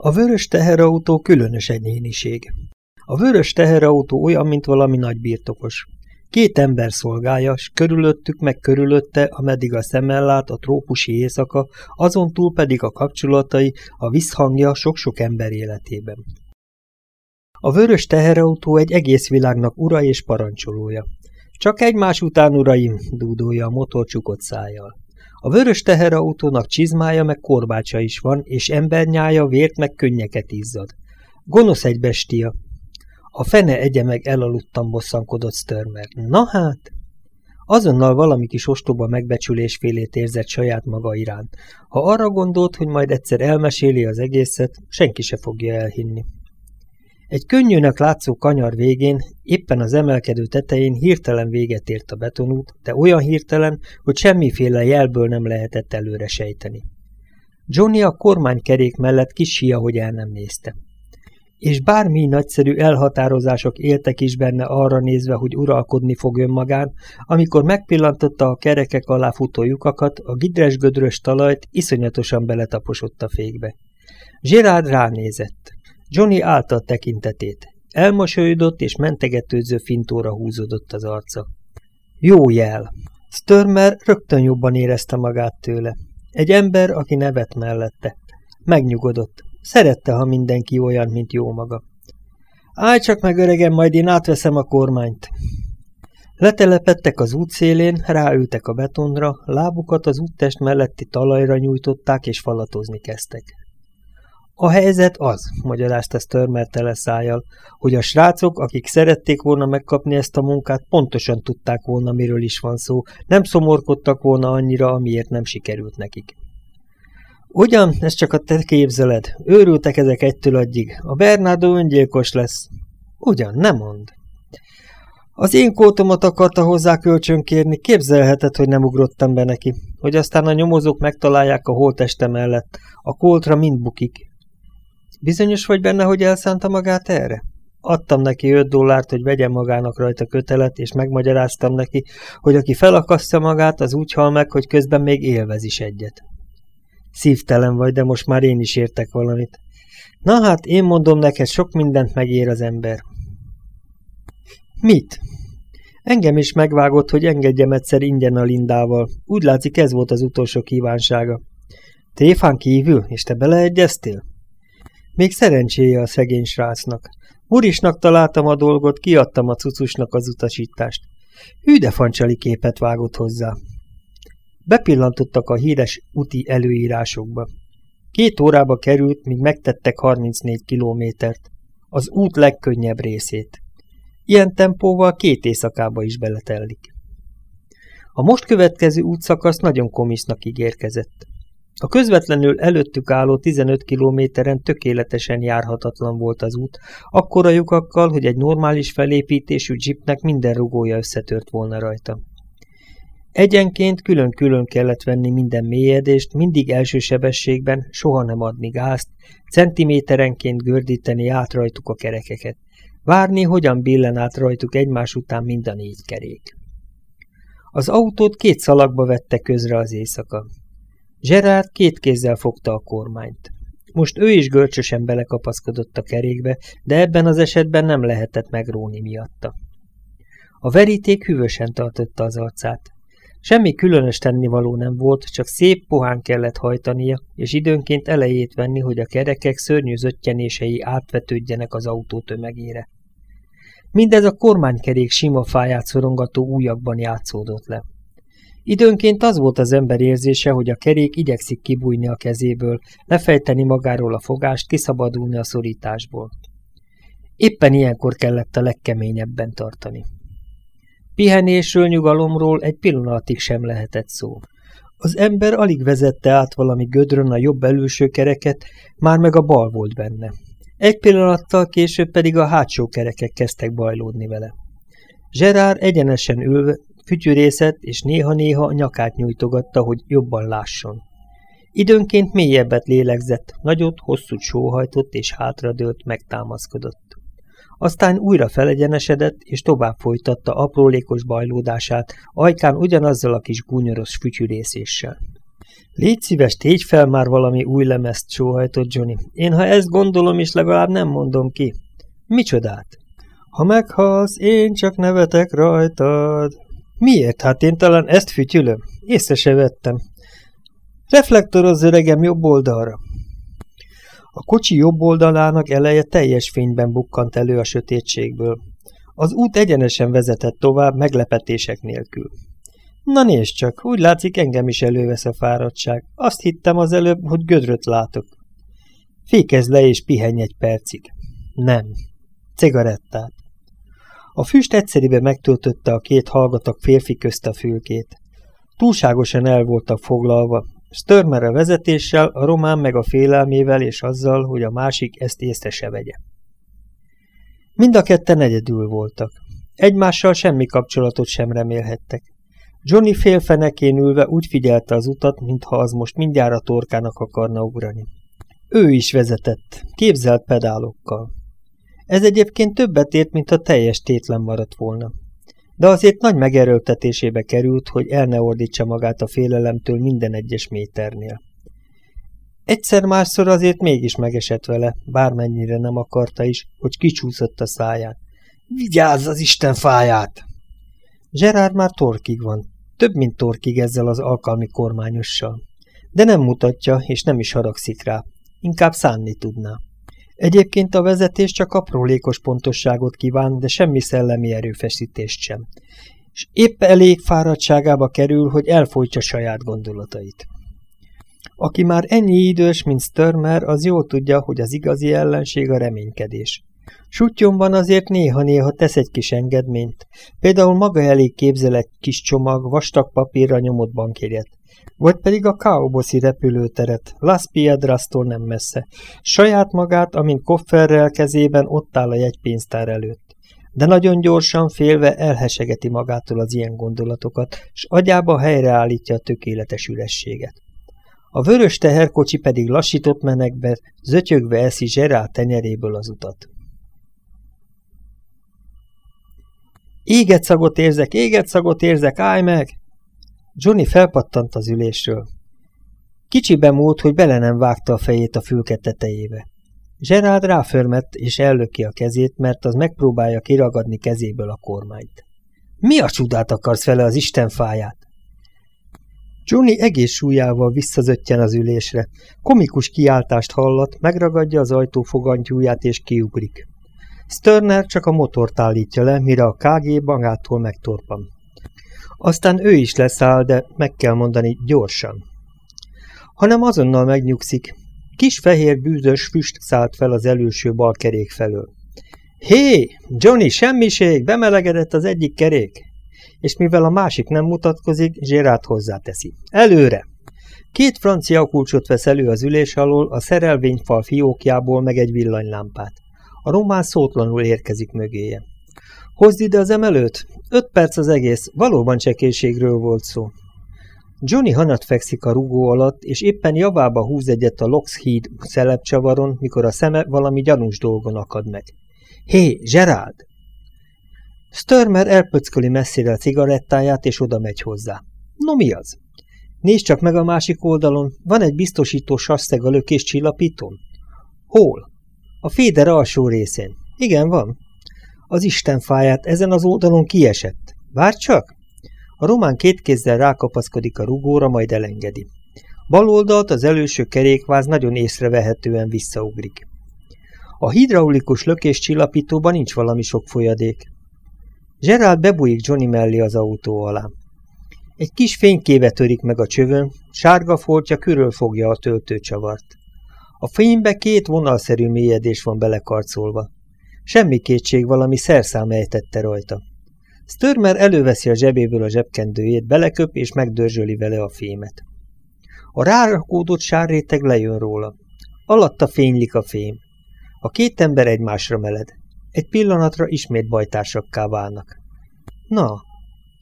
A vörös teherautó különös egyéniség. A vörös teherautó olyan, mint valami nagy birtokos. Két ember szolgálja, s körülöttük meg körülötte, ameddig a szemmel lát a trópusi éjszaka, azon túl pedig a kapcsolatai, a visszhangja sok-sok ember életében. A vörös teherautó egy egész világnak ura és parancsolója. Csak egymás után, uraim, dúdolja a motor csukott szájjal. A vörös teherautónak csizmája meg korbácsa is van, és embernyája vért meg könnyeket izzad. Gonosz egy bestia. A fene egye meg elaludtam, bosszankodott Störmer. Na hát! Azonnal valami kis ostoba megbecsülésfélét érzett saját maga iránt. Ha arra gondolt, hogy majd egyszer elmeséli az egészet, senki se fogja elhinni. Egy könnyűnek látszó kanyar végén, éppen az emelkedő tetején hirtelen véget ért a betonút, de olyan hirtelen, hogy semmiféle jelből nem lehetett előre sejteni. Johnny a kormánykerék mellett kis hogy el nem nézte. És bármi nagyszerű elhatározások éltek is benne arra nézve, hogy uralkodni fog önmagán, amikor megpillantotta a kerekek alá futó lyukakat, a gidres-gödrös talajt iszonyatosan beletaposott a fékbe. Gerard ránézett. Johnny állta a tekintetét. Elmosolyodott és mentegetőző fintóra húzódott az arca. Jó jel! Störmer rögtön jobban érezte magát tőle. Egy ember, aki nevet mellette. Megnyugodott. Szerette, ha mindenki olyan, mint jó maga. Állj csak meg, öregem, majd én átveszem a kormányt. Letelepettek az útszélén, ráültek a betonra, lábukat az úttest melletti talajra nyújtották és falatozni kezdtek. A helyzet az, magyarázta Störmer tele szájjal, hogy a srácok, akik szerették volna megkapni ezt a munkát, pontosan tudták volna, miről is van szó, nem szomorkodtak volna annyira, amiért nem sikerült nekik. Ugyan, ez csak a te képzeled. Őrültek ezek egytől addig. A Bernardo öngyilkos lesz. Ugyan, nem mond. Az én kótomat akarta hozzá kölcsönkérni, képzelheted, hogy nem ugrottam be neki, hogy aztán a nyomozók megtalálják a holteste mellett. A koltra mind bukik. Bizonyos vagy benne, hogy elszánta magát erre? Adtam neki 5 dollárt, hogy vegyen magának rajta kötelet, és megmagyaráztam neki, hogy aki felakasztja magát, az úgy hal meg, hogy közben még élvez is egyet. Szívtelen vagy, de most már én is értek valamit. Na hát, én mondom neked, sok mindent megér az ember. Mit? Engem is megvágott, hogy engedjem egyszer ingyen a Lindával. Úgy látszik, ez volt az utolsó kívánsága. Tréfán kívül, és te beleegyeztél? Még szerencséje a szegény srácnak. Murisnak találtam a dolgot, kiadtam a cucusnak az utasítást. Hű de fancsali képet vágott hozzá. Bepillantottak a híres úti előírásokba. Két órába került, míg megtettek 34 kilométert, az út legkönnyebb részét. Ilyen tempóval két éjszakába is beletellik. A most következő útszakasz nagyon komisznak ígérkezett. A közvetlenül előttük álló 15 kilométeren tökéletesen járhatatlan volt az út, akkora lyukakkal, hogy egy normális felépítésű jeepnek minden rugója összetört volna rajta. Egyenként külön-külön kellett venni minden mélyedést, mindig első sebességben, soha nem adni gázt, centiméterenként gördíteni át rajtuk a kerekeket. Várni, hogyan billen át rajtuk egymás után mind a négy kerék. Az autót két szalagba vette közre az éjszaka. Gerard két kézzel fogta a kormányt. Most ő is görcsösen belekapaszkodott a kerékbe, de ebben az esetben nem lehetett megróni miatta. A veríték hűvösen tartotta az arcát. Semmi különös tennivaló nem volt, csak szép pohán kellett hajtania, és időnként elejét venni, hogy a kerekek szörnyű zöttyenései átvetődjenek az autó tömegére. Mindez a kormánykerék sima fáját szorongató újakban játszódott le. Időnként az volt az ember érzése, hogy a kerék igyekszik kibújni a kezéből, lefejteni magáról a fogást, kiszabadulni a szorításból. Éppen ilyenkor kellett a legkeményebben tartani. Pihenésről, nyugalomról egy pillanatig sem lehetett szó. Az ember alig vezette át valami gödrön a jobb előső kereket, már meg a bal volt benne. Egy pillanattal később pedig a hátsó kerekek kezdtek bajlódni vele. Gerard egyenesen ülve fütyűrészet, és néha-néha nyakát nyújtogatta, hogy jobban lásson. Időnként mélyebbet lélegzett, nagyot, hosszút sóhajtott és hátradőlt, megtámaszkodott. Aztán újra felegyenesedett, és tovább folytatta aprólékos bajlódását, ajkán ugyanazzal a kis gúnyoros fütyűrészéssel. Légy szíves, tégy fel már valami új lemezt, sóhajtott Johnny. Én ha ezt gondolom is, legalább nem mondom ki. Micsodát? Ha meghalsz, én csak nevetek rajtad. Miért? Hát én talán ezt fütyülöm. Észre se vettem. Reflektorozz öregem jobb oldalra. A kocsi jobb oldalának eleje teljes fényben bukkant elő a sötétségből. Az út egyenesen vezetett tovább, meglepetések nélkül. Na nézd csak, úgy látszik engem is elővesz a fáradtság. Azt hittem az előbb, hogy gödröt látok. Fékezz le és pihenj egy percig. Nem. Cigarettát. A füst egyszerűen megtöltötte a két hallgatag férfi közt a fülkét. Túlságosan el voltak foglalva, Störmer a vezetéssel, a román meg a félelmével és azzal, hogy a másik ezt észre se vegye. Mind a ketten egyedül voltak. Egymással semmi kapcsolatot sem remélhettek. Johnny félfenekén ülve úgy figyelte az utat, mintha az most mindjárt a torkának akarna ugrani. Ő is vezetett, képzelt pedálokkal. Ez egyébként többet ért, mint a teljes tétlen maradt volna. De azért nagy megerőltetésébe került, hogy el ne ordítsa magát a félelemtől minden egyes méternél. Egyszer-másszor azért mégis megesett vele, bármennyire nem akarta is, hogy kicsúszott a száján. Vigyázz az Isten fáját! Gerard már torkig van, több mint torkig ezzel az alkalmi kormányossal. De nem mutatja, és nem is haragszik rá, inkább szánni tudná. Egyébként a vezetés csak aprólékos pontosságot kíván, de semmi szellemi erőfeszítést sem. És épp elég fáradtságába kerül, hogy elfolytsa saját gondolatait. Aki már ennyi idős, mint Störmer, az jól tudja, hogy az igazi ellenség a reménykedés. Sutyomban azért néha-néha tesz egy kis engedményt, például maga elég képzel egy kis csomag vastag papírra nyomott bankjegyet, vagy pedig a Kaoboszi repülőteret, Las Piedrastól nem messze, saját magát, amint kofferrel kezében ott áll a jegypénztár előtt. De nagyon gyorsan félve elhesegeti magától az ilyen gondolatokat, s agyába helyreállítja a tökéletes ürességet. A vörös teherkocsi pedig lassított menekbe, zötyögve eszi Zserál tenyeréből az utat. Éget szagot érzek, éget szagot érzek, állj meg! Johnny felpattant az ülésről. Kicsiben múlt, hogy bele nem vágta a fejét a fülke tetejébe. Gerard ráförmett és ellöki a kezét, mert az megpróbálja kiragadni kezéből a kormányt. Mi a csodát akarsz vele az Isten fáját? Johnny egész súlyával visszazöttyen az ülésre. Komikus kiáltást hallat, megragadja az ajtó fogantyúját és kiugrik. Störner csak a motort állítja le, mire a KG magától megtorpan. Aztán ő is leszáll, de meg kell mondani gyorsan. Hanem azonnal megnyugszik. Kis fehér bűzös füst szállt fel az előső bal kerék felől. Hé, Johnny, semmiség, bemelegedett az egyik kerék. És mivel a másik nem mutatkozik, Gérát hozzáteszi. Előre! Két francia kulcsot vesz elő az ülés alól, a szerelvényfal fiókjából meg egy villanylámpát. A román szótlanul érkezik mögéje. Hozd ide az emelőt? Öt perc az egész, valóban csekélységről volt szó. Johnny hanat fekszik a rugó alatt, és éppen javába húz egyet a Lockheed szelepcsavaron, mikor a szeme valami gyanús dolgon akad meg. Hé, Gerald! Störmer elpöcköli messzire a cigarettáját, és oda megy hozzá. No mi az? Nézd csak meg a másik oldalon, van egy biztosító sasszeg a lökés csillapítón? Hol? A féder alsó részén. Igen, van. Az Isten fáját ezen az oldalon kiesett. Vár csak! A román két kézzel rákapaszkodik a rugóra, majd elengedi. Bal oldalt az előső kerékváz nagyon észrevehetően visszaugrik. A hidraulikus lökés csillapítóban nincs valami sok folyadék. Gerald bebújik Johnny mellé az autó alá. Egy kis fénykéve törik meg a csövön, sárga foltja körül fogja a töltőcsavart. A fénybe két vonalszerű mélyedés van belekarcolva. Semmi kétség valami szerszám ejtette rajta. Störmer előveszi a zsebéből a zsebkendőjét, beleköp és megdörzsöli vele a fémet. A rárakódott sárréteg lejön róla. Alatta fénylik a fém. A két ember egymásra meled. Egy pillanatra ismét bajtársakká válnak. Na,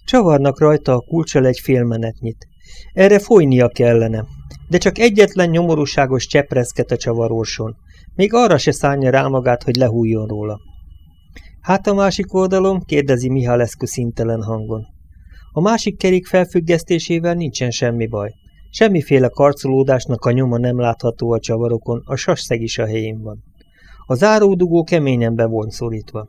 csavarnak rajta a kulcsal egy félmenetnyit. Erre folynia kellene, de csak egyetlen nyomorúságos csepreszket a csavaróson. Még arra se szánja rá magát, hogy lehújjon róla. Hát a másik oldalon? kérdezi Mihalescu szintelen hangon. A másik kerék felfüggesztésével nincsen semmi baj. Semmiféle karcolódásnak a nyoma nem látható a csavarokon, a sasszeg is a helyén van. A záródugó keményen be volt szorítva.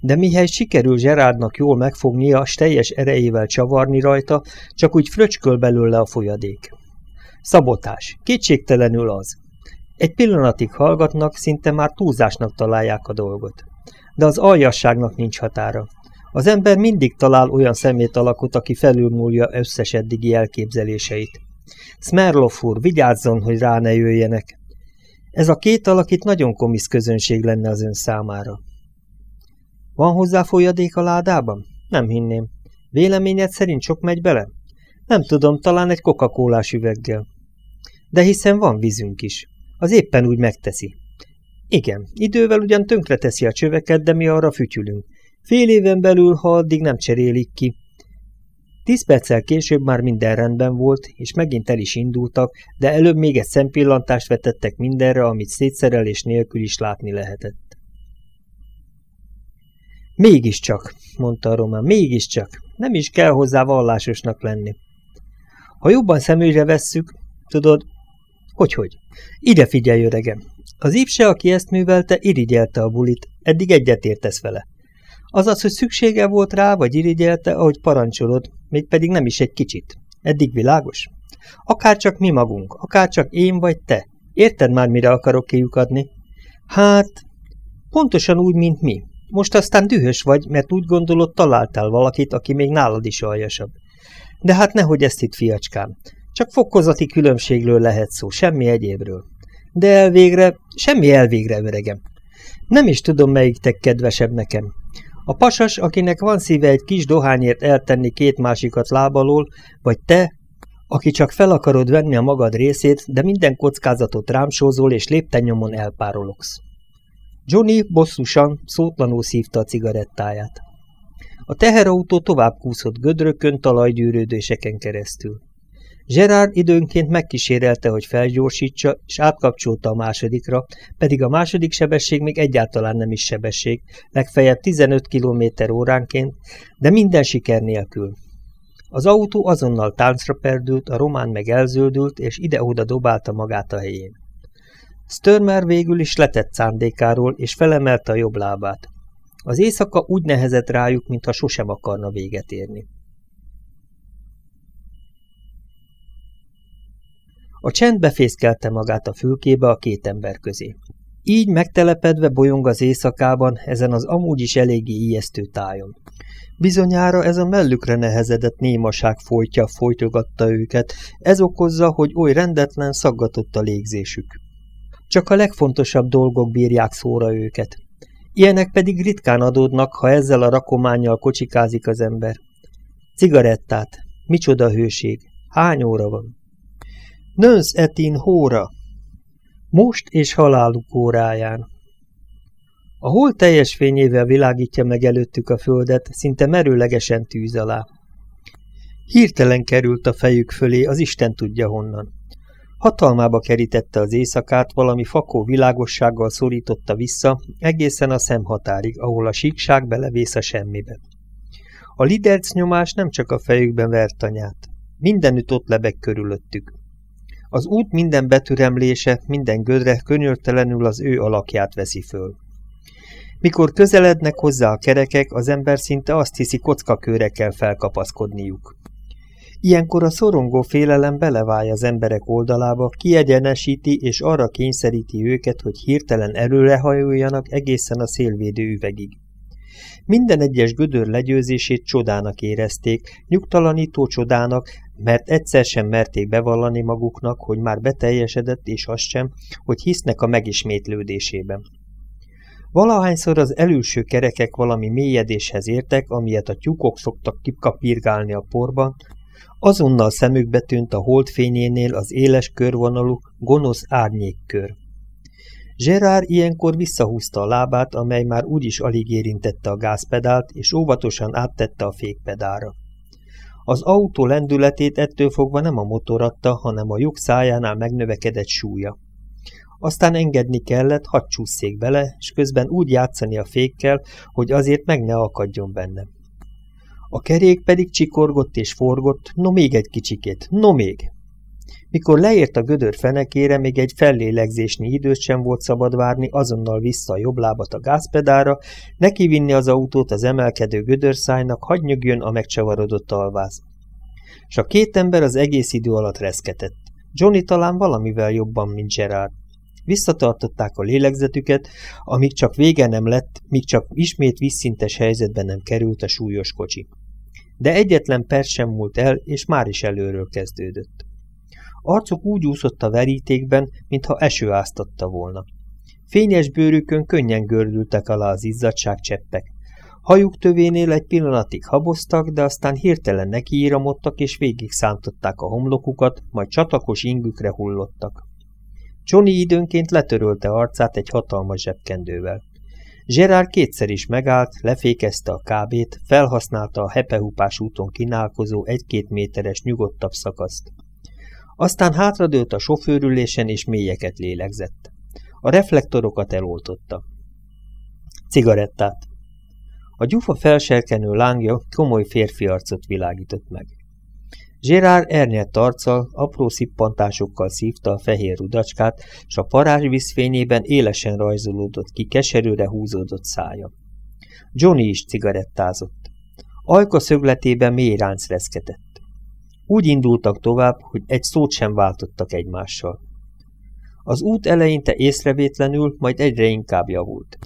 De mihely sikerül Zserárdnak jól megfognia, s teljes erejével csavarni rajta, csak úgy fröcsköl belőle a folyadék. Szabotás. Kétségtelenül az. Egy pillanatig hallgatnak, szinte már túlzásnak találják a dolgot. De az aljasságnak nincs határa. Az ember mindig talál olyan szemét alakot, aki felülmúlja összes eddigi elképzeléseit. Smerlov úr, vigyázzon, hogy rá ne jöjjenek. Ez a két alak nagyon komisz közönség lenne az ön számára. Van hozzá folyadék a ládában? Nem hinném. Véleményed szerint sok megy bele? Nem tudom, talán egy coca üveggel. De hiszen van vízünk is. Az éppen úgy megteszi. Igen, idővel ugyan tönkreteszi a csöveket, de mi arra fütyülünk. Fél éven belül, ha addig nem cserélik ki. Tíz perccel később már minden rendben volt, és megint el is indultak, de előbb még egy szempillantást vetettek mindenre, amit szétszerelés nélkül is látni lehetett. Mégiscsak, mondta a román, mégiscsak. Nem is kell hozzá vallásosnak lenni. Ha jobban szemügyre vesszük, tudod, Hogyhogy? Ide figyelj, öregem. Az ívse, aki ezt művelte, irigyelte a bulit, eddig egyetértesz vele. Azaz, hogy szüksége volt rá, vagy irigyelte, ahogy parancsolod, mégpedig nem is egy kicsit. Eddig világos? Akár csak mi magunk, akár csak én vagy te. Érted már, mire akarok kiukadni? Hát, pontosan úgy, mint mi. Most aztán dühös vagy, mert úgy gondolod, találtál valakit, aki még nálad is aljasabb. De hát nehogy ezt itt, fiacskám. Csak fokozati különbségről lehet szó, semmi egyébről. De elvégre, semmi elvégre, öregem. Nem is tudom, melyiktek kedvesebb nekem. A pasas, akinek van szíve egy kis dohányért eltenni két másikat lábalól, vagy te, aki csak fel akarod venni a magad részét, de minden kockázatot rámsózol és lépten nyomon elpárologsz. Johnny bosszusan, szótlanul szívta a cigarettáját. A teherautó tovább kúszott gödrökön, talajgyűrődéseken keresztül. Gerard időnként megkísérelte, hogy felgyorsítsa, és átkapcsolta a másodikra, pedig a második sebesség még egyáltalán nem is sebesség, legfeljebb 15 km óránként, de minden siker nélkül. Az autó azonnal táncra perdült, a román meg elzöldült, és ide-oda dobálta magát a helyén. Störmer végül is letett szándékáról, és felemelte a jobb lábát. Az éjszaka úgy nehezett rájuk, mintha sosem akarna véget érni. A csend befészkelte magát a fülkébe a két ember közé. Így megtelepedve bolyong az éjszakában ezen az amúgy is eléggé ijesztő tájon. Bizonyára ez a mellükre nehezedett némaság folytja, folytogatta őket, ez okozza, hogy oly rendetlen, szaggatott a légzésük. Csak a legfontosabb dolgok bírják szóra őket. Ilyenek pedig ritkán adódnak, ha ezzel a rakományjal kocsikázik az ember. Cigarettát, micsoda hőség, hány óra van? Nönsz etin hóra. Most és haláluk óráján. A hol teljes fényével világítja meg előttük a földet, szinte merőlegesen tűz alá. Hirtelen került a fejük fölé, az Isten tudja honnan. Hatalmába kerítette az éjszakát, valami fakó világossággal szorította vissza, egészen a szemhatárig, ahol a síkság belevész a semmibe. A liderc nyomás nem csak a fejükben vert anyát. Mindenütt ott lebeg körülöttük. Az út minden betüremlése, minden gödre könyörtelenül az ő alakját veszi föl. Mikor közelednek hozzá a kerekek, az ember szinte azt hiszi kockakőre kell felkapaszkodniuk. Ilyenkor a szorongó félelem beleválja az emberek oldalába, kiegyenesíti és arra kényszeríti őket, hogy hirtelen előrehajoljanak egészen a szélvédő üvegig. Minden egyes gödör legyőzését csodának érezték, nyugtalanító csodának, mert egyszer sem merték bevallani maguknak, hogy már beteljesedett, és azt sem, hogy hisznek a megismétlődésében. Valahányszor az előső kerekek valami mélyedéshez értek, amilyet a tyúkok szoktak kipkapírgálni a porban, azonnal szemükbe tűnt a holdfényénél az éles körvonalú, gonosz árnyékkör. Gerard ilyenkor visszahúzta a lábát, amely már úgyis alig érintette a gázpedált, és óvatosan áttette a fékpedára. Az autó lendületét ettől fogva nem a motor adta, hanem a lyuk szájánál megnövekedett súlya. Aztán engedni kellett, hadd csúszszék bele, és közben úgy játszani a fékkel, hogy azért meg ne akadjon benne. A kerék pedig csikorgott és forgott, no még egy kicsikét, no még. Mikor leért a gödör fenekére, még egy fellélegzésnyi időt sem volt szabad várni, azonnal vissza a jobb lábat a gázpedára, neki vinni az autót az emelkedő gödörszájnak, hagy nyögjön a megcsavarodott alváz. S a két ember az egész idő alatt reszketett. Johnny talán valamivel jobban, mint Gerard. Visszatartották a lélegzetüket, amíg csak vége nem lett, míg csak ismét vízszintes helyzetben nem került a súlyos kocsi. De egyetlen perc sem múlt el, és már is előről kezdődött. Arcuk úgy úszott a verítékben, mintha eső áztatta volna. Fényes bőrükön könnyen gördültek alá az izzadság cseppek. Hajuk tövénél egy pillanatig haboztak, de aztán hirtelen nekiíramodtak és végig szántották a homlokukat, majd csatakos ingükre hullottak. Johnny időnként letörölte arcát egy hatalmas zsebkendővel. Gerard kétszer is megállt, lefékezte a kábét, felhasználta a hepehupás úton kínálkozó egy-két méteres nyugodtabb szakaszt. Aztán hátradőlt a sofőrülésen és mélyeket lélegzett. A reflektorokat eloltotta. Cigarettát. A gyufa felserkenő lángja komoly férfi arcot világított meg. Gérard ernyett arccal, apró szippantásokkal szívta a fehér rudacskát, s a parázs vízfényében élesen rajzolódott ki keserűre húzódott szája. Johnny is cigarettázott. Ajka szögletében mély ránc reszketett. Úgy indultak tovább, hogy egy szót sem váltottak egymással. Az út eleinte észrevétlenül, majd egyre inkább javult.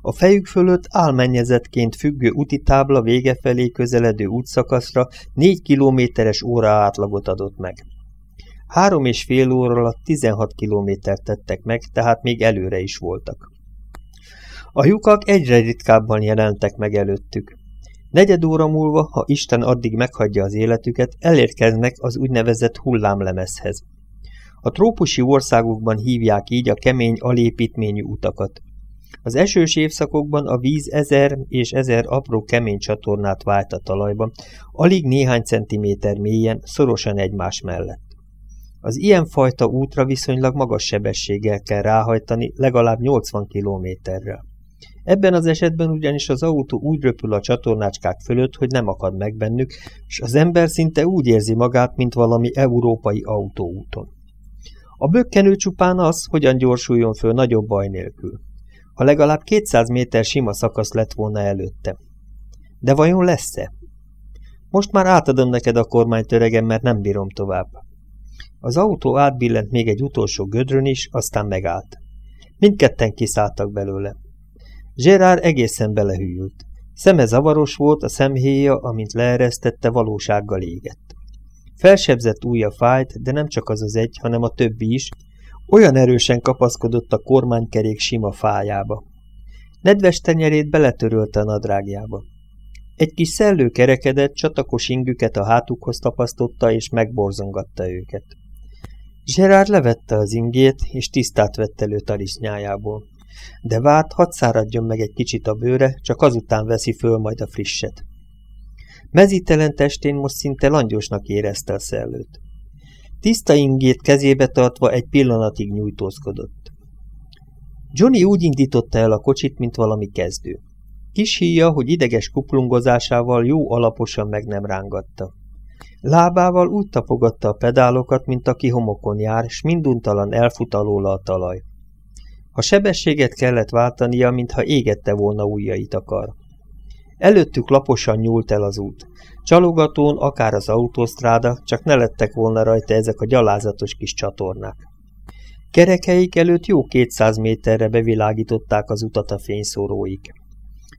A fejük fölött álmennyezetként függő úti tábla vége felé közeledő útszakaszra négy kilométeres óra átlagot adott meg. Három és fél óra alatt 16 kilométert tettek meg, tehát még előre is voltak. A lyukak egyre ritkábban jelentek meg előttük. Negyed óra múlva, ha Isten addig meghagyja az életüket, elérkeznek az úgynevezett hullámlemezhez. A trópusi országokban hívják így a kemény alépítményű utakat. Az esős évszakokban a víz ezer és ezer apró kemény csatornát vált a talajban, alig néhány centiméter mélyen, szorosan egymás mellett. Az ilyen fajta útra viszonylag magas sebességgel kell ráhajtani, legalább 80 kilométerrel. Ebben az esetben ugyanis az autó úgy röpül a csatornácskák fölött, hogy nem akad meg bennük, és az ember szinte úgy érzi magát, mint valami európai autóúton. A bökkenő csupán az, hogyan gyorsuljon föl nagyobb baj nélkül. Ha legalább 200 méter sima szakasz lett volna előtte. De vajon lesz-e? Most már átadom neked a kormányt öregem, mert nem bírom tovább. Az autó átbillent még egy utolsó gödrön is, aztán megállt. Mindketten kiszálltak belőle. Gerard egészen belehűült. Szeme zavaros volt, a szemhéja, amint leeresztette, valósággal égett. Felsebzett ujja fájt, de nem csak az az egy, hanem a többi is, olyan erősen kapaszkodott a kormánykerék sima fájába. Nedves tenyerét beletörölte a nadrágjába. Egy kis szellő kerekedett, csatakos ingüket a hátukhoz tapasztotta, és megborzongatta őket. Gerard levette az ingét, és tisztát vett elő talisznyájából de várt, hadd száradjon meg egy kicsit a bőre, csak azután veszi föl majd a frisset. Mezítelen testén most szinte langyosnak érezte a szellőt. Tiszta ingét kezébe tartva egy pillanatig nyújtózkodott. Johnny úgy indította el a kocsit, mint valami kezdő. Kis híja, hogy ideges kuplungozásával jó alaposan meg nem rángatta. Lábával úgy tapogatta a pedálokat, mint aki homokon jár, s minduntalan elfut alóla a talaj. A sebességet kellett váltania, mintha égette volna ujjait akar. Előttük laposan nyúlt el az út. Csalogatón, akár az autósztráda, csak ne lettek volna rajta ezek a gyalázatos kis csatornák. Kerekeik előtt jó 200 méterre bevilágították az utat a fényszóróik.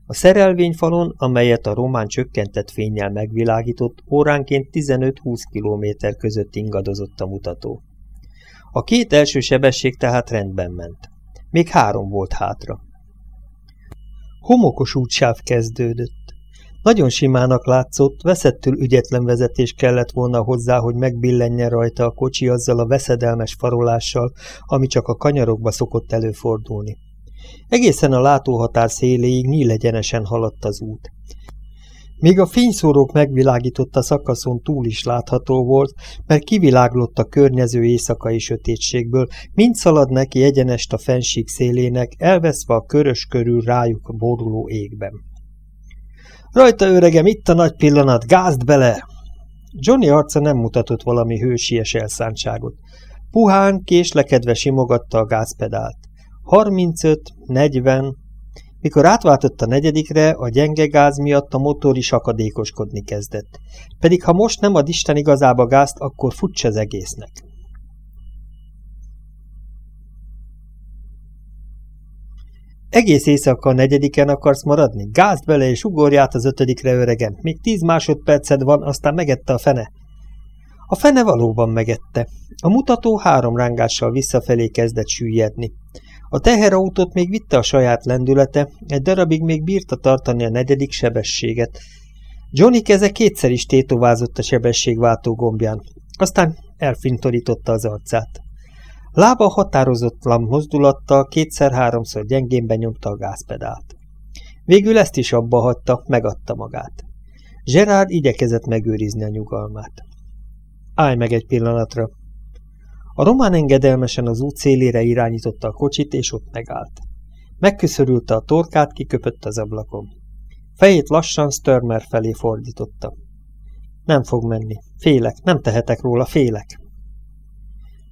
A szerelvényfalon, amelyet a román csökkentett fényjel megvilágított, óránként 15-20 kilométer között ingadozott a mutató. A két első sebesség tehát rendben ment. Még három volt hátra. Homokos útsáv kezdődött. Nagyon simának látszott, veszettül ügyetlen vezetés kellett volna hozzá, hogy megbillenjen rajta a kocsi azzal a veszedelmes farolással, ami csak a kanyarokba szokott előfordulni. Egészen a látóhatár széléig nyílegyenesen haladt az út. Még a fényszórók megvilágította szakaszon túl is látható volt, mert kiviláglott a környező éjszakai sötétségből, mint szalad neki egyenest a fensík szélének, elveszve a körös körül rájuk boruló égben. Rajta öregem, itt a nagy pillanat, gázd bele! Johnny arca nem mutatott valami hősies elszántságot. Puhán, késlekedve simogatta a gázpedált. 35, 40, mikor átváltott a negyedikre, a gyenge gáz miatt a motor is akadékoskodni kezdett. Pedig ha most nem ad Isten igazába gázt, akkor futs az egésznek. Egész éjszaka a negyediken akarsz maradni? Gázt bele és ugorját az ötödikre öregen. Még tíz másodperced van, aztán megette a fene. A fene valóban megette. A mutató három rángással visszafelé kezdett süllyedni. A teherautót még vitte a saját lendülete, egy darabig még bírta tartani a negyedik sebességet. Johnny keze kétszer is tétovázott a sebességváltó gombján, aztán elfintorította az arcát. Lába határozotlan mozdulattal kétszer-háromszor gyengén benyomta a gázpedált. Végül ezt is abba hagyta, megadta magát. Gerard igyekezett megőrizni a nyugalmát. Állj meg egy pillanatra, a román engedelmesen az út szélére irányította a kocsit, és ott megállt. Megköszörülte a torkát, kiköpött az ablakon. Fejét lassan Störmer felé fordította. Nem fog menni. Félek, nem tehetek róla, félek.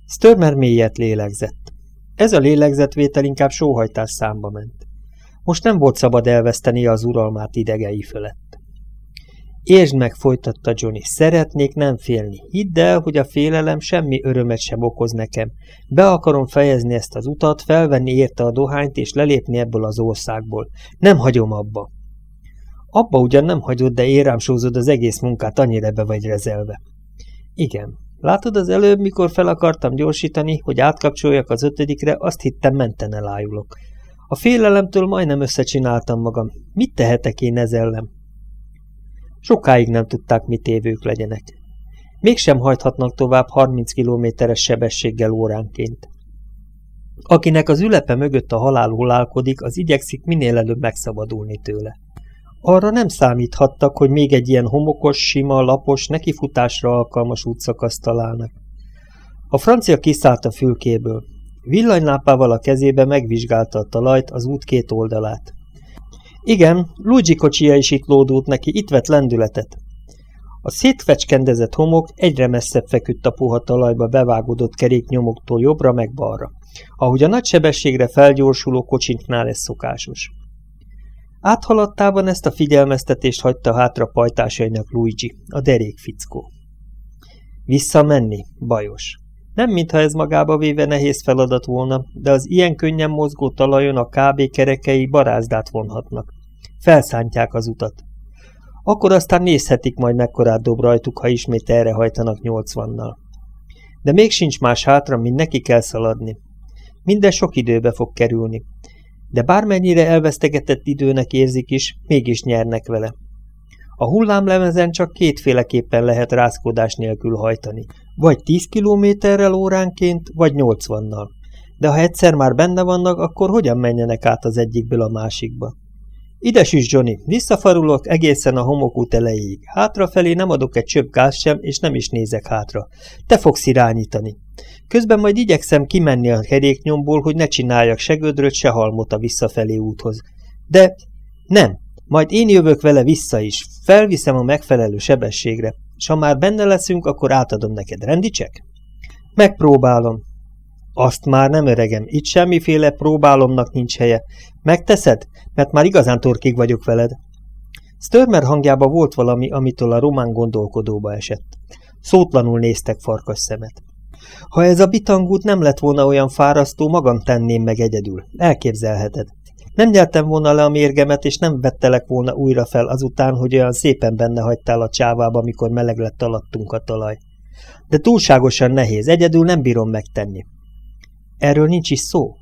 Störmer mélyet lélegzett. Ez a lélegzetvétel inkább sóhajtás számba ment. Most nem volt szabad elveszteni az uralmát idegei fölött. Értsd meg, folytatta Johnny, szeretnék nem félni. Hidd el, hogy a félelem semmi örömet sem okoz nekem. Be akarom fejezni ezt az utat, felvenni érte a dohányt és lelépni ebből az országból. Nem hagyom abba. Abba ugyan nem hagyod, de érám sózod az egész munkát, annyira be vagy rezelve. Igen. Látod, az előbb, mikor fel akartam gyorsítani, hogy átkapcsoljak az ötödikre, azt hittem menten elájulok. A félelemtől majdnem összecsináltam magam. Mit tehetek én ez ellen? Sokáig nem tudták, mit évők legyenek. Mégsem hajthatnak tovább 30 kilométeres sebességgel óránként. Akinek az ülepe mögött a halál hullálkodik, az igyekszik minél előbb megszabadulni tőle. Arra nem számíthattak, hogy még egy ilyen homokos, sima, lapos, nekifutásra alkalmas útszakaszt találnak. A francia kiszállt a fülkéből. Villanylápával a kezébe megvizsgálta a talajt, az út két oldalát. Igen, Luigi kocsia is itt lódult neki, itt vett lendületet. A szétfecskendezett homok egyre messzebb feküdt a puha talajba bevágódott keréknyomoktól jobbra meg balra, ahogy a nagy sebességre felgyorsuló kocsinknál ez szokásos. Áthaladtában ezt a figyelmeztetést hagyta hátra pajtásainak Luigi, a derék fickó. Visszamenni, bajos. Nem mintha ez magába véve nehéz feladat volna, de az ilyen könnyen mozgó talajon a KB kerekei barázdát vonhatnak. Felszántják az utat. Akkor aztán nézhetik majd mekkorát dob rajtuk, ha ismét erre hajtanak nyolcvannal. De még sincs más hátra, mint neki kell szaladni. Minden sok időbe fog kerülni. De bármennyire elvesztegetett időnek érzik is, mégis nyernek vele. A hullámlemezen csak kétféleképpen lehet rázkodás nélkül hajtani. Vagy 10 kilométerrel óránként, vagy 80-nal. De ha egyszer már benne vannak, akkor hogyan menjenek át az egyikből a másikba? Ide süss, Johnny, visszafarulok egészen a homokút elejéig. Hátrafelé nem adok egy csöpp gáz sem, és nem is nézek hátra. Te fogsz irányítani. Közben majd igyekszem kimenni a keréknyomból, hogy ne csináljak se gödröt, se halmot a visszafelé úthoz. De nem, majd én jövök vele vissza is, felviszem a megfelelő sebességre, és ha már benne leszünk, akkor átadom neked, rendicsek? Megpróbálom. Azt már nem öregem, itt semmiféle próbálomnak nincs helye. Megteszed? Mert már igazán torkig vagyok veled. Störmer hangjába volt valami, amitől a román gondolkodóba esett. Szótlanul néztek farkas szemet. Ha ez a bitangút nem lett volna olyan fárasztó, magam tenném meg egyedül. Elképzelheted. Nem nyeltem volna le a mérgemet, és nem vettelek volna újra fel azután, hogy olyan szépen benne hagytál a csávába, amikor meleg lett alattunk a talaj. De túlságosan nehéz, egyedül nem bírom megtenni. Erről nincs is szó.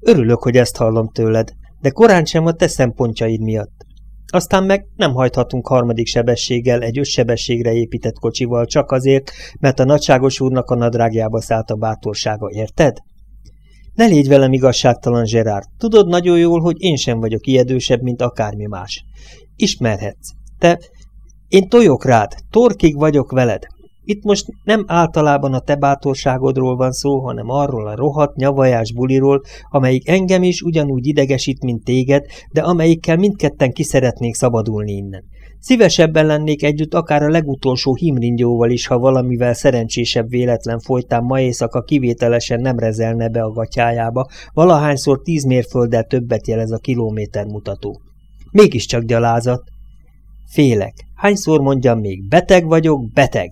Örülök, hogy ezt hallom tőled, de korán sem a te szempontjaid miatt. Aztán meg nem hajthatunk harmadik sebességgel egy össebességre épített kocsival csak azért, mert a nagyságos úrnak a nadrágjába szállt a bátorsága, érted? Ne légy velem igazságtalan, Gerard. Tudod nagyon jól, hogy én sem vagyok ijedősebb, mint akármi más. Ismerhetsz. Te... Én tojok rád, torkig vagyok veled. Itt most nem általában a te bátorságodról van szó, hanem arról a rohadt nyavajás buliról, amelyik engem is ugyanúgy idegesít, mint téged, de amelyikkel mindketten ki szeretnénk szabadulni innen. Szívesebben lennék együtt akár a legutolsó himringyóval is, ha valamivel szerencsésebb véletlen folytán ma éjszaka kivételesen nem rezelne be a gatyájába, valahányszor tíz mérfölddel többet jelez a kilométer mutató. Mégiscsak gyalázat. Félek. Hányszor mondjam még, beteg vagyok, beteg.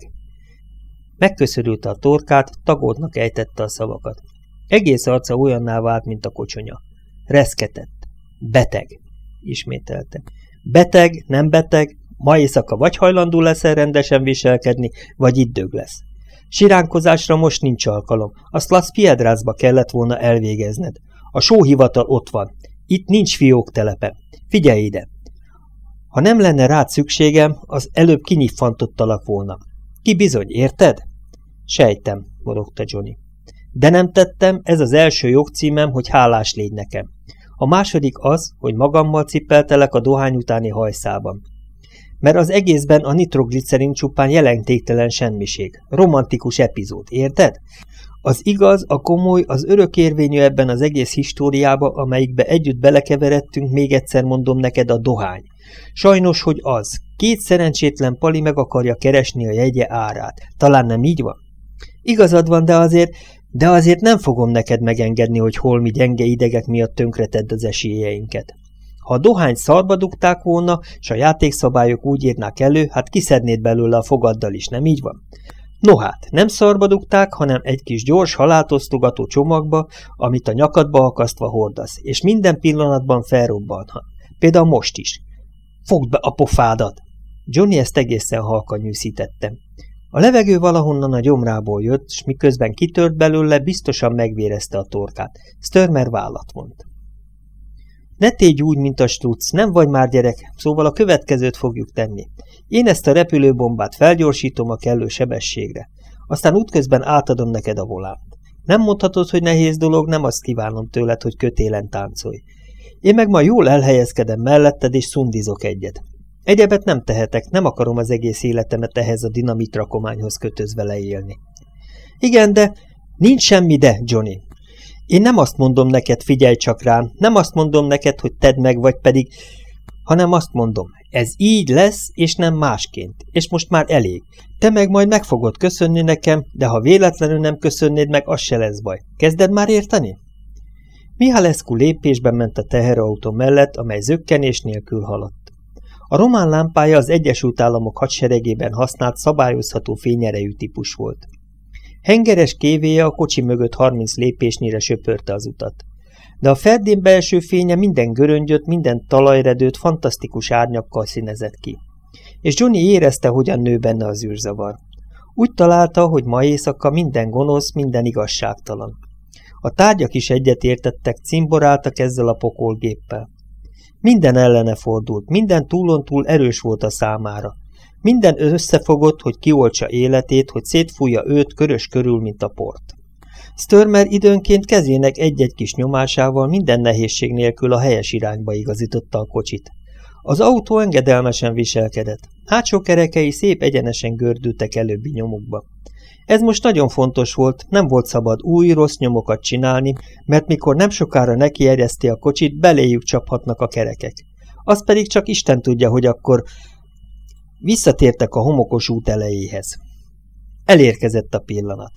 Megköszörülte a torkát, tagódnak ejtette a szavakat. Egész arca olyanná vált, mint a kocsonya. Reszketett. Beteg, ismételte. Beteg, nem beteg, ma éjszaka vagy hajlandó leszel rendesen viselkedni, vagy itt dög lesz. Siránkozásra most nincs alkalom, azt Las Piedrászba kellett volna elvégezned. A sóhivatal ott van. Itt nincs fiók telepe. Figyelj ide! Ha nem lenne rád szükségem, az előbb kinyiffantottalak volna. Ki bizony, érted? Sejtem, morogta Johnny. De nem tettem, ez az első jogcímem, hogy hálás légy nekem. A második az, hogy magammal cipeltelek a dohány utáni hajszában. Mert az egészben a nitroglicerin csupán jelentéktelen semmiség. Romantikus epizód, érted? Az igaz, a komoly, az örökérvényű ebben az egész históriába, amelyikbe együtt belekeveredtünk, még egyszer mondom neked a dohány. Sajnos, hogy az. Két szerencsétlen pali meg akarja keresni a jegye árát. Talán nem így van? Igazad van, de azért de azért nem fogom neked megengedni, hogy holmi gyenge idegek miatt tönkretedd az esélyeinket. Ha a dohányt szarba dugták volna, s a játékszabályok úgy írnák elő, hát kiszednéd belőle a fogaddal is, nem így van? No hát, nem szarba dugták, hanem egy kis gyors halátosztogató csomagba, amit a nyakadba akasztva hordasz, és minden pillanatban felrobbanhat. Például most is. Fogd be a pofádat! Johnny ezt egészen halkan nyűszítette. A levegő valahonnan a gyomrából jött, s miközben kitört belőle, biztosan megvérezte a torkát. Störmer vállat vont. Ne tégy úgy, mint a struc, nem vagy már gyerek, szóval a következőt fogjuk tenni. Én ezt a repülőbombát felgyorsítom a kellő sebességre. Aztán útközben átadom neked a volánt. Nem mondhatod, hogy nehéz dolog, nem azt kívánom tőled, hogy kötélen táncolj. Én meg ma jól elhelyezkedem melletted, és szundizok egyet. Egyebet nem tehetek, nem akarom az egész életemet ehhez a dinamitrakományhoz kötözve leélni. Igen, de nincs semmi de, Johnny. Én nem azt mondom neked, figyelj csak rám, nem azt mondom neked, hogy tedd meg, vagy pedig, hanem azt mondom, ez így lesz, és nem másként, és most már elég. Te meg majd meg fogod köszönni nekem, de ha véletlenül nem köszönnéd meg, az se lesz baj. Kezded már érteni? Mihalescu lépésben ment a teherautó mellett, amely zökkenés nélkül haladt. A román lámpája az Egyesült Államok hadseregében használt szabályozható fényerejű típus volt. Hengeres kévéje a kocsi mögött 30 lépésnyire söpörte az utat. De a ferdén belső fénye minden göröngyöt, minden talajredőt fantasztikus árnyakkal színezett ki. És Johnny érezte, hogyan nő benne az űrzavar. Úgy találta, hogy ma éjszaka minden gonosz, minden igazságtalan. A tárgyak is egyetértettek, cimboráltak ezzel a pokolgéppel. Minden ellene fordult, minden túlon túl erős volt a számára. Minden összefogott, hogy kioltsa életét, hogy szétfújja őt körös körül, mint a port. Störmer időnként kezének egy-egy kis nyomásával minden nehézség nélkül a helyes irányba igazította a kocsit. Az autó engedelmesen viselkedett. Hátsó kerekei szép egyenesen gördültek előbbi nyomukba. Ez most nagyon fontos volt, nem volt szabad új, rossz nyomokat csinálni, mert mikor nem sokára nekierjeszti a kocsit, beléjük csaphatnak a kerekek. Az pedig csak Isten tudja, hogy akkor visszatértek a homokos út elejéhez. Elérkezett a pillanat.